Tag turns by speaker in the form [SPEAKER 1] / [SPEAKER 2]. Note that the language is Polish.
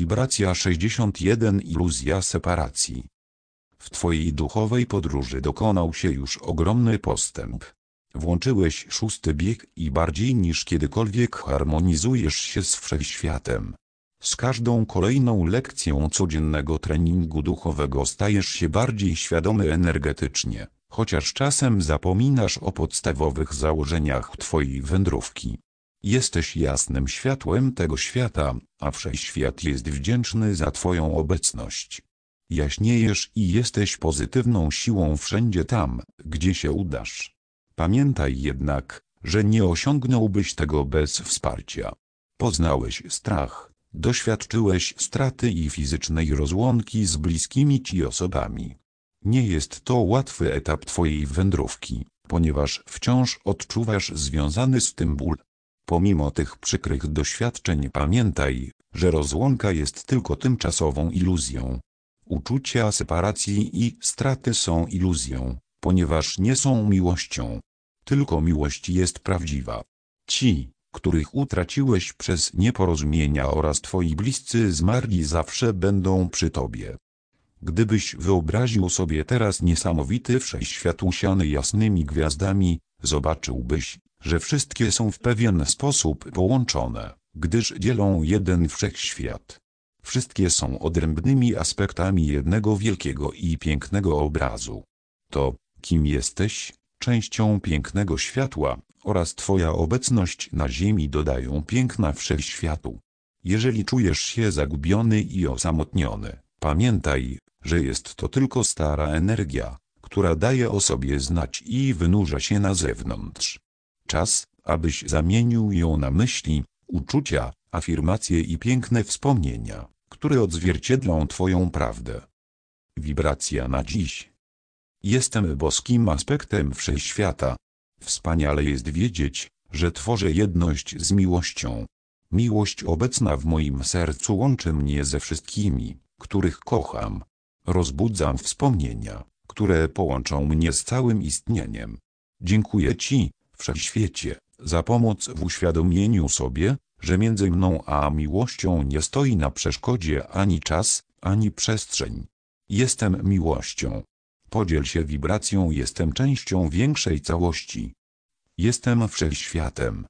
[SPEAKER 1] Wibracja 61 Iluzja separacji. W Twojej duchowej podróży dokonał się już ogromny postęp. Włączyłeś szósty bieg i bardziej niż kiedykolwiek harmonizujesz się z wszechświatem. Z każdą kolejną lekcją codziennego treningu duchowego stajesz się bardziej świadomy energetycznie, chociaż czasem zapominasz o podstawowych założeniach Twojej wędrówki. Jesteś jasnym światłem tego świata, a wszechświat jest wdzięczny za Twoją obecność. Jaśniejesz i jesteś pozytywną siłą wszędzie tam, gdzie się udasz. Pamiętaj jednak, że nie osiągnąłbyś tego bez wsparcia. Poznałeś strach, doświadczyłeś straty i fizycznej rozłąki z bliskimi ci osobami. Nie jest to łatwy etap twojej wędrówki, ponieważ wciąż odczuwasz związany z tym ból. Pomimo tych przykrych doświadczeń pamiętaj, że rozłąka jest tylko tymczasową iluzją. Uczucia separacji i straty są iluzją, ponieważ nie są miłością. Tylko miłość jest prawdziwa. Ci, których utraciłeś przez nieporozumienia oraz twoi bliscy zmarli zawsze będą przy tobie. Gdybyś wyobraził sobie teraz niesamowity wszechświat usiany jasnymi gwiazdami, zobaczyłbyś, że wszystkie są w pewien sposób połączone, gdyż dzielą jeden wszechświat. Wszystkie są odrębnymi aspektami jednego wielkiego i pięknego obrazu. To, kim jesteś, częścią pięknego światła, oraz Twoja obecność na ziemi dodają piękna wszechświatu. Jeżeli czujesz się zagubiony i osamotniony, pamiętaj, że jest to tylko stara energia, która daje o sobie znać i wynurza się na zewnątrz. Czas, abyś zamienił ją na myśli, uczucia, afirmacje i piękne wspomnienia, które odzwierciedlą Twoją prawdę. Wibracja na dziś. Jestem boskim aspektem wszechświata. Wspaniale jest wiedzieć, że tworzę jedność z miłością. Miłość obecna w moim sercu łączy mnie ze wszystkimi, których kocham. Rozbudzam wspomnienia, które połączą mnie z całym istnieniem. Dziękuję Ci, Wszechświecie, za pomoc w uświadomieniu sobie, że między mną a miłością nie stoi na przeszkodzie ani czas, ani przestrzeń. Jestem miłością. Podziel się wibracją jestem częścią większej całości. Jestem wszechświatem.